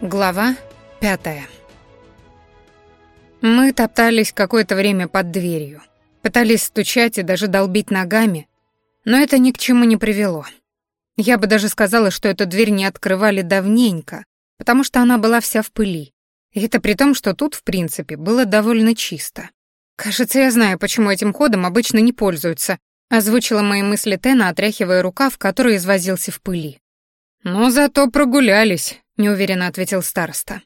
Глава пятая. Мы топтались какое-то время под дверью. Пытались стучать и даже долбить ногами, но это ни к чему не привело. Я бы даже сказала, что эту дверь не открывали давненько, потому что она была вся в пыли. И это при том, что тут, в принципе, было довольно чисто. «Кажется, я знаю, почему этим ходом обычно не пользуются», озвучила мои мысли Тена, отряхивая рукав, который извозился в пыли. «Но зато прогулялись», — неуверенно ответил староста.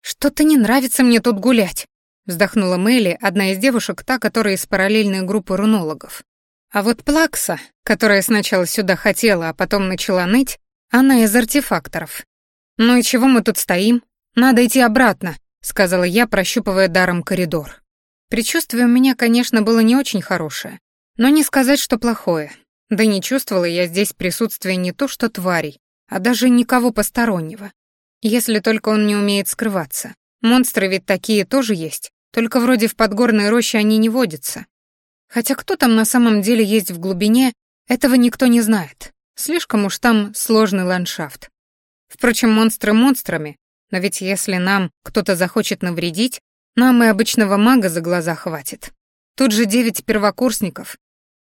«Что-то не нравится мне тут гулять», — вздохнула Мелли, одна из девушек, та, которая из параллельной группы рунологов. А вот Плакса, которая сначала сюда хотела, а потом начала ныть, она из артефакторов. «Ну и чего мы тут стоим? Надо идти обратно», — сказала я, прощупывая даром коридор. Предчувствие у меня, конечно, было не очень хорошее, но не сказать, что плохое. Да не чувствовала я здесь присутствия не то что тварей, а даже никого постороннего. Если только он не умеет скрываться. Монстры ведь такие тоже есть, только вроде в подгорной роще они не водятся. Хотя кто там на самом деле есть в глубине, этого никто не знает. Слишком уж там сложный ландшафт. Впрочем, монстры монстрами, но ведь если нам кто-то захочет навредить, нам и обычного мага за глаза хватит. Тут же девять первокурсников.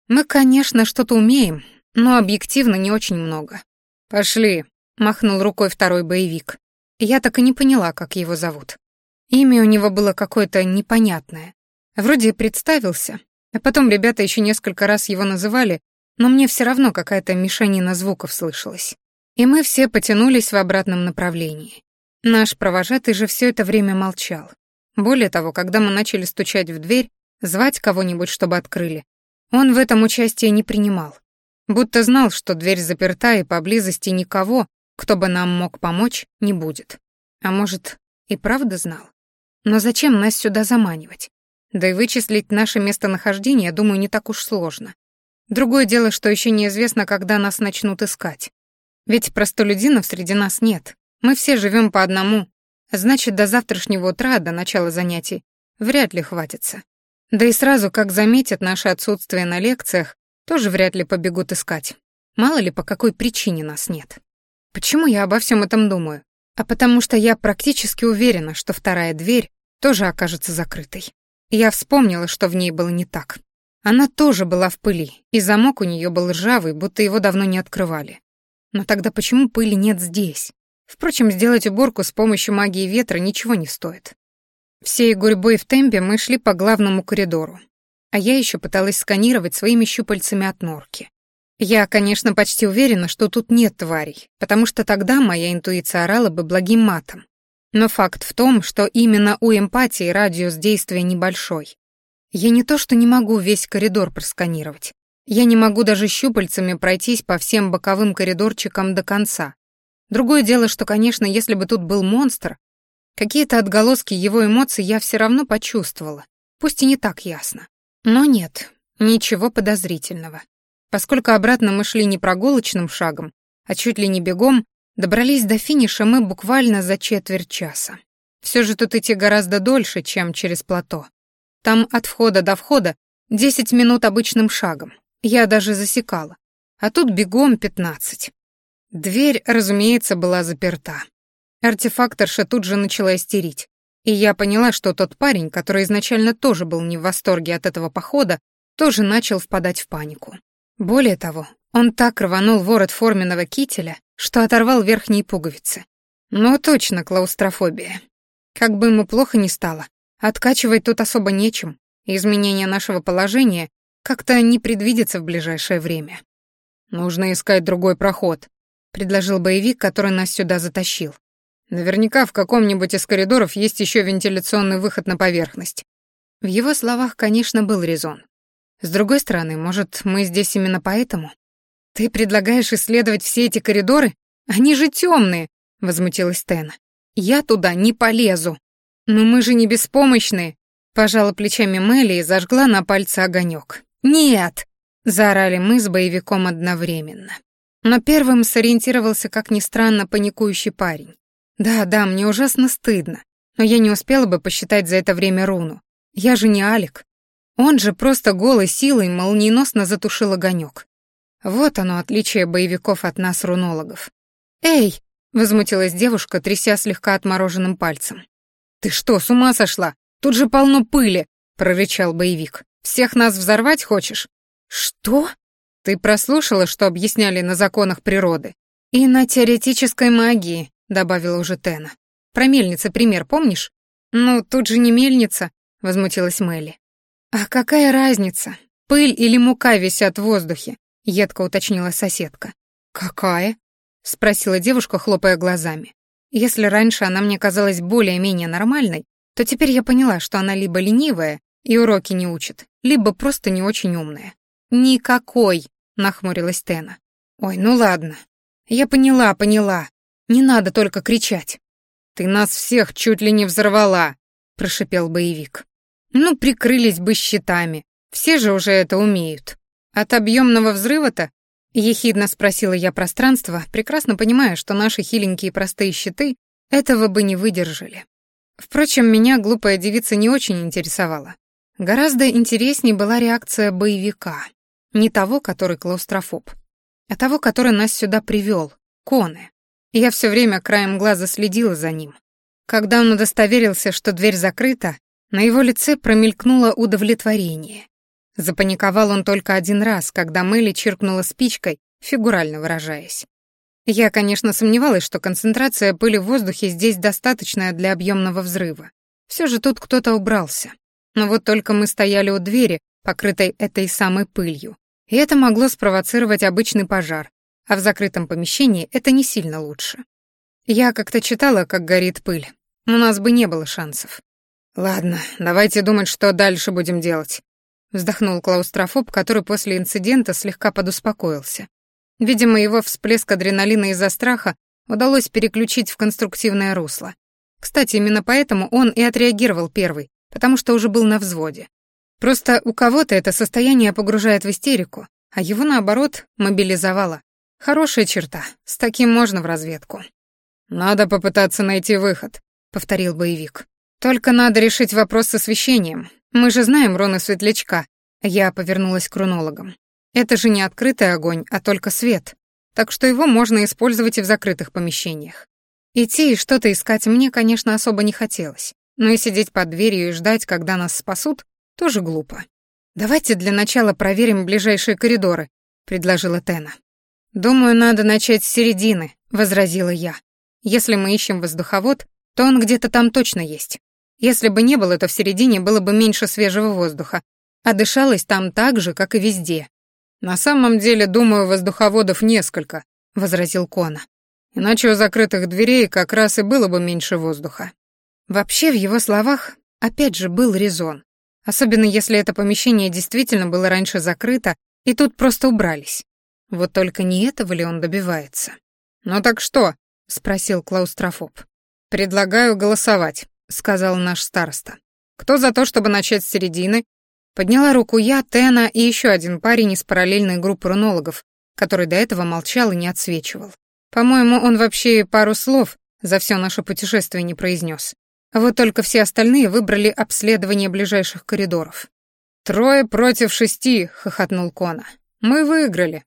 Мы, конечно, что-то умеем, но объективно не очень много. «Пошли», — махнул рукой второй боевик. Я так и не поняла, как его зовут. Имя у него было какое-то непонятное. Вроде представился, а потом ребята еще несколько раз его называли, но мне все равно какая-то мешанина звуков слышалась. И мы все потянулись в обратном направлении. Наш провожатый же все это время молчал. Более того, когда мы начали стучать в дверь, звать кого-нибудь, чтобы открыли, он в этом участие не принимал. Будто знал, что дверь заперта и поблизости никого, кто бы нам мог помочь, не будет. А может, и правда знал? Но зачем нас сюда заманивать? Да и вычислить наше местонахождение, думаю, не так уж сложно. Другое дело, что еще неизвестно, когда нас начнут искать. Ведь простолюдинов среди нас нет. Мы все живем по одному. Значит, до завтрашнего утра, до начала занятий, вряд ли хватится. Да и сразу, как заметят наше отсутствие на лекциях, тоже вряд ли побегут искать. Мало ли, по какой причине нас нет. Почему я обо всем этом думаю? А потому что я практически уверена, что вторая дверь тоже окажется закрытой. Я вспомнила, что в ней было не так. Она тоже была в пыли, и замок у нее был ржавый, будто его давно не открывали. Но тогда почему пыли нет здесь? Впрочем, сделать уборку с помощью магии ветра ничего не стоит. Всей гурьбой в темпе мы шли по главному коридору, а я еще пыталась сканировать своими щупальцами от норки. Я, конечно, почти уверена, что тут нет тварей, потому что тогда моя интуиция орала бы благим матом. Но факт в том, что именно у эмпатии радиус действия небольшой. Я не то что не могу весь коридор просканировать, я не могу даже щупальцами пройтись по всем боковым коридорчикам до конца. Другое дело, что, конечно, если бы тут был монстр, какие-то отголоски его эмоций я все равно почувствовала, пусть и не так ясно. Но нет, ничего подозрительного. Поскольку обратно мы шли не прогулочным шагом, а чуть ли не бегом, добрались до финиша мы буквально за четверть часа. Все же тут идти гораздо дольше, чем через плато. Там от входа до входа 10 минут обычным шагом. Я даже засекала. А тут бегом 15. Дверь, разумеется, была заперта. Артефакторша тут же начала истерить. И я поняла, что тот парень, который изначально тоже был не в восторге от этого похода, тоже начал впадать в панику. Более того, он так рванул ворот форменного кителя, что оторвал верхние пуговицы. Ну, точно клаустрофобия. Как бы ему плохо ни стало, откачивать тут особо нечем, и изменение нашего положения как-то не предвидится в ближайшее время. «Нужно искать другой проход», — предложил боевик, который нас сюда затащил. «Наверняка в каком-нибудь из коридоров есть еще вентиляционный выход на поверхность». В его словах, конечно, был резон. С другой стороны, может, мы здесь именно поэтому? Ты предлагаешь исследовать все эти коридоры? Они же темные, возмутилась Тена. Я туда не полезу. Но мы же не беспомощные, пожала плечами Мелли и зажгла на пальце огонек. Нет, заорали мы с боевиком одновременно. Но первым сориентировался, как ни странно, паникующий парень. Да, да, мне ужасно стыдно, но я не успела бы посчитать за это время руну. Я же не Алик. Он же просто голой силой молниеносно затушил огонек. Вот оно отличие боевиков от нас, рунологов. «Эй!» — возмутилась девушка, тряся слегка отмороженным пальцем. «Ты что, с ума сошла? Тут же полно пыли!» — прорычал боевик. «Всех нас взорвать хочешь?» «Что?» «Ты прослушала, что объясняли на законах природы?» «И на теоретической магии», — добавила уже Тена. «Про мельницы пример помнишь?» «Ну, тут же не мельница», — возмутилась Мелли. «А какая разница? Пыль или мука висят в воздухе?» — едко уточнила соседка. «Какая?» — спросила девушка, хлопая глазами. Если раньше она мне казалась более-менее нормальной, то теперь я поняла, что она либо ленивая и уроки не учит, либо просто не очень умная. «Никакой!» — нахмурилась Тена. «Ой, ну ладно. Я поняла, поняла. Не надо только кричать». «Ты нас всех чуть ли не взорвала», — прошипел боевик. «Ну, прикрылись бы щитами. Все же уже это умеют. От объемного взрыва-то?» Ехидно спросила я пространство, прекрасно понимая, что наши хиленькие простые щиты этого бы не выдержали. Впрочем, меня глупая девица не очень интересовала. Гораздо интереснее была реакция боевика. Не того, который клаустрофоб, а того, который нас сюда привел, Коны. Я все время краем глаза следила за ним. Когда он удостоверился, что дверь закрыта, на его лице промелькнуло удовлетворение. Запаниковал он только один раз, когда Мэлли чиркнула спичкой, фигурально выражаясь. Я, конечно, сомневалась, что концентрация пыли в воздухе здесь достаточная для объемного взрыва. Все же тут кто-то убрался. Но вот только мы стояли у двери, покрытой этой самой пылью. И это могло спровоцировать обычный пожар, а в закрытом помещении это не сильно лучше. Я как-то читала, как горит пыль. У нас бы не было шансов. Ладно, давайте думать, что дальше будем делать. Вздохнул клаустрофоб, который после инцидента слегка подуспокоился. Видимо, его всплеск адреналина из-за страха удалось переключить в конструктивное русло. Кстати, именно поэтому он и отреагировал первый, потому что уже был на взводе. Просто у кого-то это состояние погружает в истерику, а его, наоборот, мобилизовало. Хорошая черта, с таким можно в разведку. «Надо попытаться найти выход», — повторил боевик. «Только надо решить вопрос с освещением. Мы же знаем руны светлячка». Я повернулась к рунологам. «Это же не открытый огонь, а только свет, так что его можно использовать и в закрытых помещениях. Идти и что-то искать мне, конечно, особо не хотелось, но и сидеть под дверью и ждать, когда нас спасут, тоже глупо. «Давайте для начала проверим ближайшие коридоры», — предложила Тена. «Думаю, надо начать с середины», — возразила я. «Если мы ищем воздуховод, то он где-то там точно есть. Если бы не было, то в середине было бы меньше свежего воздуха, а дышалось там так же, как и везде». «На самом деле, думаю, воздуховодов несколько», — возразил Кона. «Иначе у закрытых дверей как раз и было бы меньше воздуха». Вообще, в его словах опять же был резон. Особенно если это помещение действительно было раньше закрыто, и тут просто убрались. Вот только не этого ли он добивается? «Ну так что?» — спросил клаустрофоб. «Предлагаю голосовать», — сказал наш староста. «Кто за то, чтобы начать с середины?» Подняла руку я, Тена и еще один парень из параллельной группы рунологов, который до этого молчал и не отсвечивал. По-моему, он вообще пару слов за все наше путешествие не произнес. Вот только все остальные выбрали обследование ближайших коридоров. «Трое против шести», — хохотнул Кона. «Мы выиграли».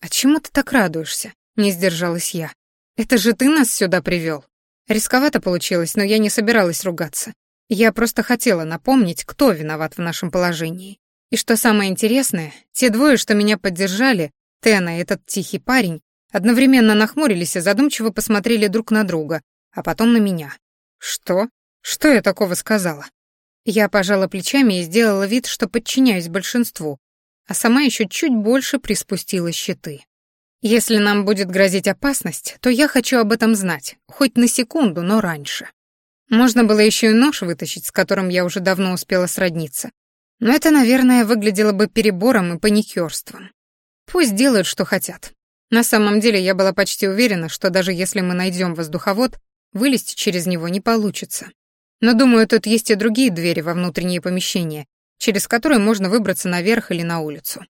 «А чему ты так радуешься?» — не сдержалась я. «Это же ты нас сюда привел. Рисковато получилось, но я не собиралась ругаться. Я просто хотела напомнить, кто виноват в нашем положении. И что самое интересное, те двое, что меня поддержали, Тена и этот тихий парень, одновременно нахмурились и задумчиво посмотрели друг на друга, а потом на меня. «Что?» Что я такого сказала? Я пожала плечами и сделала вид, что подчиняюсь большинству, а сама еще чуть больше приспустила щиты. Если нам будет грозить опасность, то я хочу об этом знать, хоть на секунду, но раньше. Можно было еще и нож вытащить, с которым я уже давно успела сродниться. Но это, наверное, выглядело бы перебором и паникерством. Пусть делают, что хотят. На самом деле я была почти уверена, что даже если мы найдем воздуховод, вылезти через него не получится. Но, думаю, тут есть и другие двери во внутренние помещения, через которые можно выбраться наверх или на улицу.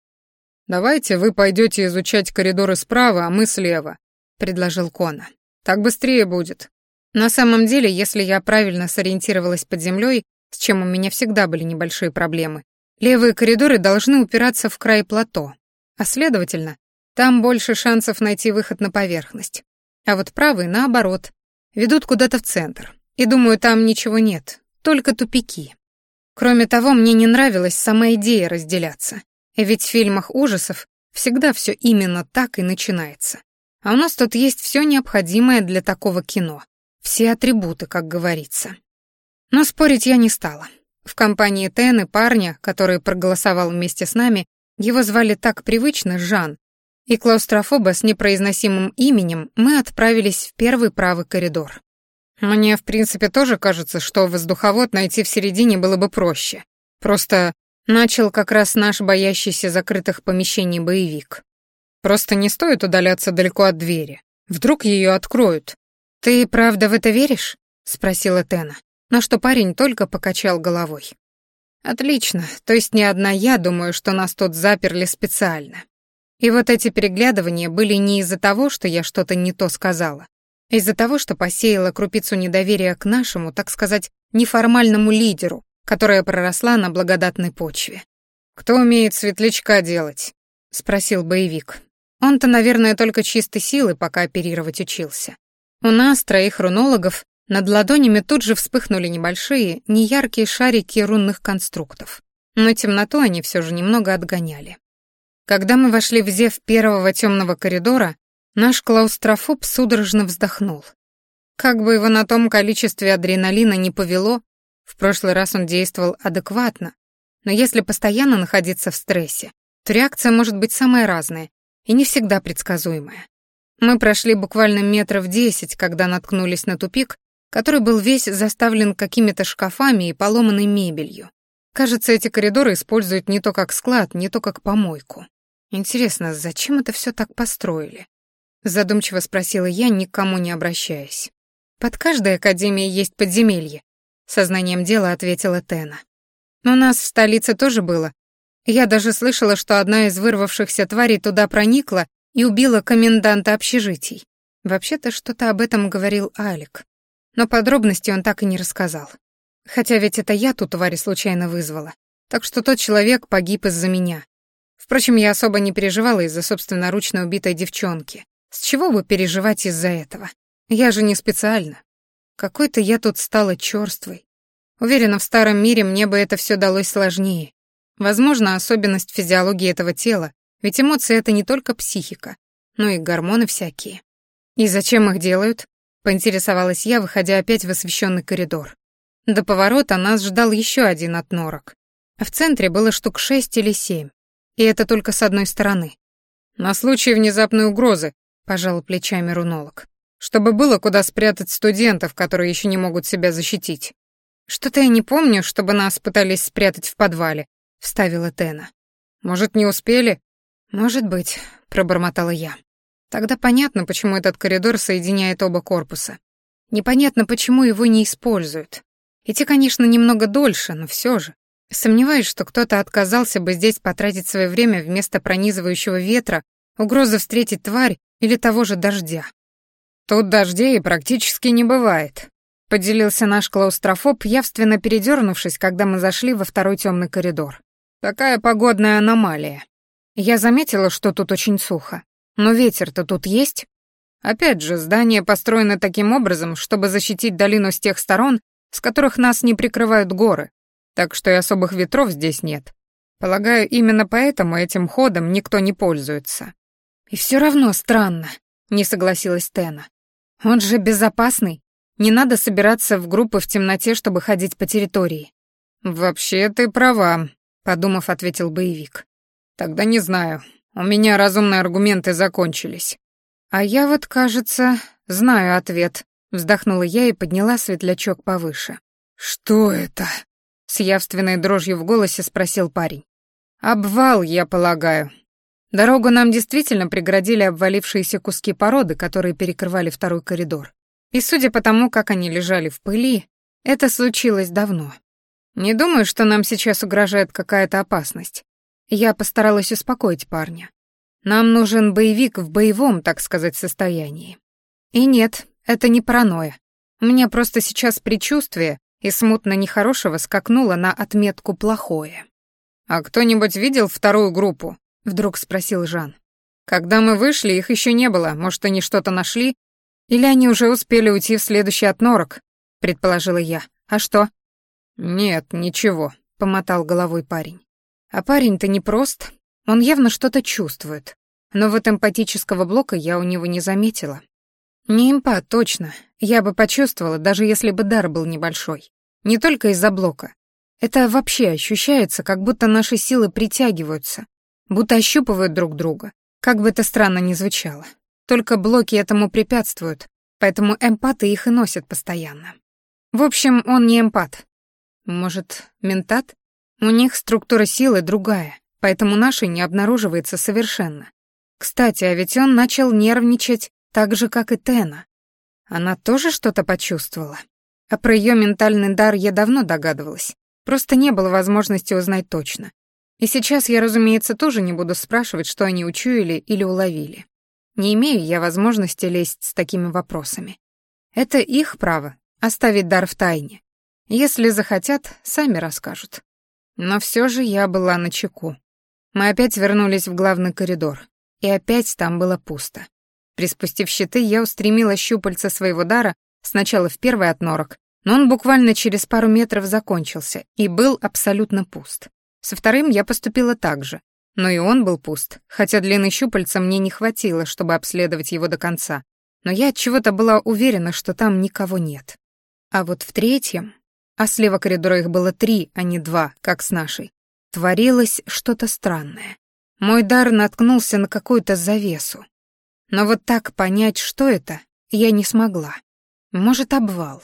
«Давайте вы пойдете изучать коридоры справа, а мы слева», — предложил Кона. «Так быстрее будет». На самом деле, если я правильно сориентировалась под землей, с чем у меня всегда были небольшие проблемы, левые коридоры должны упираться в край плато, а следовательно, там больше шансов найти выход на поверхность. а вот правые, наоборот, ведут куда-то в центр. И думаю, там ничего нет, только тупики. Кроме того, мне не нравилась сама идея разделяться. Ведь в фильмах ужасов всегда все именно так и начинается. А у нас тут есть все необходимое для такого кино. Все атрибуты, как говорится. Но спорить я не стала. В компании Тены парня, который проголосовал вместе с нами, его звали так привычно Жан, и клаустрофоба с непроизносимым именем мы отправились в первый правый коридор. Мне, в принципе, тоже кажется, что воздуховод найти в середине было бы проще. Просто начал как раз наш боящийся закрытых помещений боевик. Просто не стоит удаляться далеко от двери. Вдруг ее откроют. «Ты правда в это веришь?» — спросила Тена на что парень только покачал головой. «Отлично, то есть не одна я думаю, что нас тут заперли специально. И вот эти переглядывания были не из-за того, что я что-то не то сказала, а из-за того, что посеяла крупицу недоверия к нашему, так сказать, неформальному лидеру, которая проросла на благодатной почве. «Кто умеет светлячка делать?» — спросил боевик. Он-то, наверное, только чистой силы пока оперировать учился. У нас, троих рунологов, над ладонями тут же вспыхнули небольшие, неяркие шарики рунных конструктов. Но темноту они все же немного отгоняли. Когда мы вошли в зев первого темного коридора, наш клаустрофоб судорожно вздохнул. Как бы его на том количестве адреналина не повело, в прошлый раз он действовал адекватно, но если постоянно находиться в стрессе, то реакция может быть самая разная и не всегда предсказуемая. Мы прошли буквально метров десять, когда наткнулись на тупик, который был весь заставлен какими-то шкафами и поломанной мебелью. Кажется, эти коридоры используют не то как склад, не то как помойку. Интересно, зачем это все так построили? Задумчиво спросила я, никому не обращаясь. Под каждой академией есть подземелье, сознанием дела ответила Тена. У нас в столице тоже было. Я даже слышала, что одна из вырвавшихся тварей туда проникла и убила коменданта общежитий. Вообще-то что-то об этом говорил Алик но подробности он так и не рассказал. Хотя ведь это я ту тварь случайно вызвала, так что тот человек погиб из-за меня. Впрочем, я особо не переживала из-за собственноручно убитой девчонки. С чего бы переживать из-за этого? Я же не специально. Какой-то я тут стала чёрствой. Уверена, в старом мире мне бы это все далось сложнее. Возможно, особенность физиологии этого тела, ведь эмоции — это не только психика, но и гормоны всякие. И зачем их делают? Поинтересовалась я, выходя опять в освещенный коридор. До поворота нас ждал еще один от норок. А в центре было штук шесть или семь. И это только с одной стороны. На случай внезапной угрозы, пожал плечами рунолог. Чтобы было куда спрятать студентов, которые еще не могут себя защитить. Что-то я не помню, чтобы нас пытались спрятать в подвале, вставила Тена. Может, не успели? Может быть, пробормотала я. Тогда понятно, почему этот коридор соединяет оба корпуса. Непонятно, почему его не используют. Идти, конечно, немного дольше, но все же. Сомневаюсь, что кто-то отказался бы здесь потратить свое время вместо пронизывающего ветра, угрозы встретить тварь или того же дождя. Тут дождей практически не бывает, поделился наш клаустрофоб, явственно передернувшись, когда мы зашли во второй темный коридор. Такая погодная аномалия. Я заметила, что тут очень сухо. Но ветер-то тут есть. Опять же, здание построено таким образом, чтобы защитить долину с тех сторон, с которых нас не прикрывают горы, так что и особых ветров здесь нет. Полагаю, именно поэтому этим ходом никто не пользуется. И все равно странно, не согласилась Тена. Он же безопасный. Не надо собираться в группы в темноте, чтобы ходить по территории. Вообще ты права, подумав, ответил боевик. Тогда не знаю. У меня разумные аргументы закончились. А я вот, кажется, знаю ответ. Вздохнула я и подняла светлячок повыше. Что это? С явственной дрожью в голосе спросил парень. Обвал, я полагаю. Дорогу нам действительно преградили обвалившиеся куски породы, которые перекрывали второй коридор. И судя по тому, как они лежали в пыли, это случилось давно. Не думаю, что нам сейчас угрожает какая-то опасность. Я постаралась успокоить парня. Нам нужен боевик в боевом, так сказать, состоянии. И нет, это не паранойя. У меня просто сейчас предчувствие и смутно нехорошего скакнуло на отметку плохое. «А кто-нибудь видел вторую группу?» — вдруг спросил Жан. «Когда мы вышли, их еще не было. Может, они что-то нашли?» Или они уже успели уйти в следующий отнорок, предположила я. А что? Нет, ничего, помотал головой парень. А парень-то не прост, он явно что-то чувствует. Но вот эмпатического блока я у него не заметила. Не эмпат, точно. Я бы почувствовала, даже если бы дар был небольшой. Не только из-за блока. Это вообще ощущается, как будто наши силы притягиваются, будто ощупывают друг друга. Как бы это странно ни звучало. Только блоки этому препятствуют, поэтому эмпаты их и носят постоянно. В общем, он не эмпат. Может, ментат? У них структура силы другая, поэтому наша не обнаруживается совершенно. Кстати, а ведь он начал нервничать так же, как и Тена. Она тоже что-то почувствовала. А про ее ментальный дар я давно догадывалась. Просто не было возможности узнать точно. И сейчас я, разумеется, тоже не буду спрашивать, что они учуяли или уловили. Не имею я возможности лезть с такими вопросами. Это их право — оставить дар в тайне. Если захотят, сами расскажут. Но все же я была на чеку. Мы опять вернулись в главный коридор, и опять там было пусто. Приспустив щиты, я устремила щупальца своего дара сначала в первый отнорок, но он буквально через пару метров закончился и был абсолютно пуст. Со вторым я поступила так же, но и он был пуст, хотя длины щупальца мне не хватило, чтобы обследовать его до конца. Но я от чего-то была уверена, что там никого нет. А вот в третьем, а слева коридора их было три, а не два, как с нашей, творилось что-то странное. Мой дар наткнулся на какую-то завесу. Но вот так понять, что это, я не смогла. Может, обвал.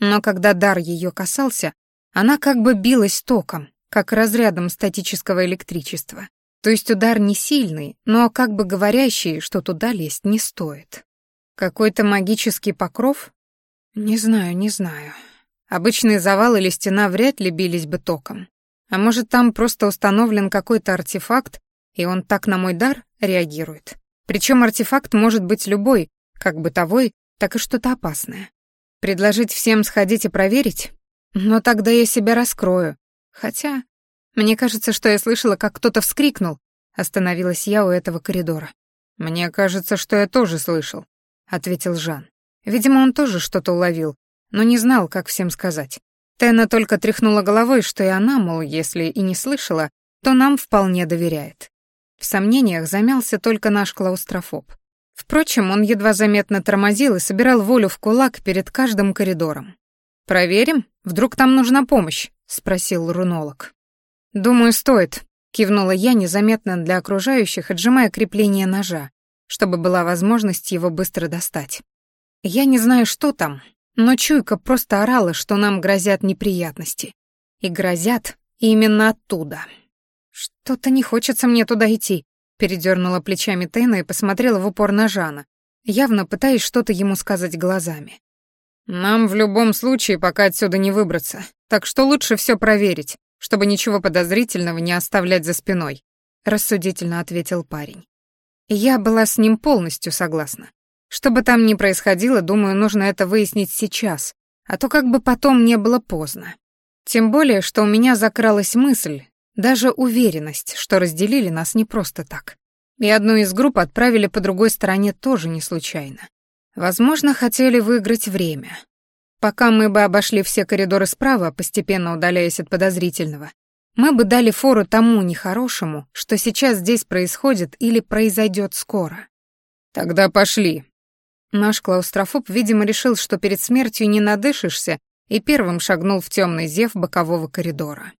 Но когда дар ее касался, она как бы билась током, как разрядом статического электричества. То есть удар не сильный, но как бы говорящий, что туда лезть не стоит. Какой-то магический покров? Не знаю, не знаю. Обычные завалы или стена вряд ли бились бы током. А может, там просто установлен какой-то артефакт, и он так на мой дар реагирует. Причем артефакт может быть любой, как бытовой, так и что-то опасное. Предложить всем сходить и проверить? Но тогда я себя раскрою. Хотя, мне кажется, что я слышала, как кто-то вскрикнул. Остановилась я у этого коридора. «Мне кажется, что я тоже слышал», — ответил Жан. Видимо, он тоже что-то уловил, но не знал, как всем сказать. Тена только тряхнула головой, что и она, мол, если и не слышала, то нам вполне доверяет. В сомнениях замялся только наш клаустрофоб. Впрочем, он едва заметно тормозил и собирал волю в кулак перед каждым коридором. «Проверим? Вдруг там нужна помощь?» — спросил рунолог. «Думаю, стоит», — кивнула я незаметно для окружающих, отжимая крепление ножа, чтобы была возможность его быстро достать. Я не знаю, что там, но чуйка просто орала, что нам грозят неприятности. И грозят именно оттуда. «Что-то не хочется мне туда идти», — передернула плечами Тейна и посмотрела в упор на Жана, явно пытаясь что-то ему сказать глазами. «Нам в любом случае пока отсюда не выбраться, так что лучше все проверить, чтобы ничего подозрительного не оставлять за спиной», — рассудительно ответил парень. я была с ним полностью согласна. Что бы там ни происходило, думаю, нужно это выяснить сейчас, а то как бы потом не было поздно. Тем более, что у меня закралась мысль, даже уверенность, что разделили нас не просто так. И одну из групп отправили по другой стороне тоже не случайно. Возможно, хотели выиграть время. Пока мы бы обошли все коридоры справа, постепенно удаляясь от подозрительного, мы бы дали фору тому нехорошему, что сейчас здесь происходит или произойдет скоро. Тогда пошли. Наш клаустрофоб, видимо, решил, что перед смертью не надышишься, и первым шагнул в темный зев бокового коридора.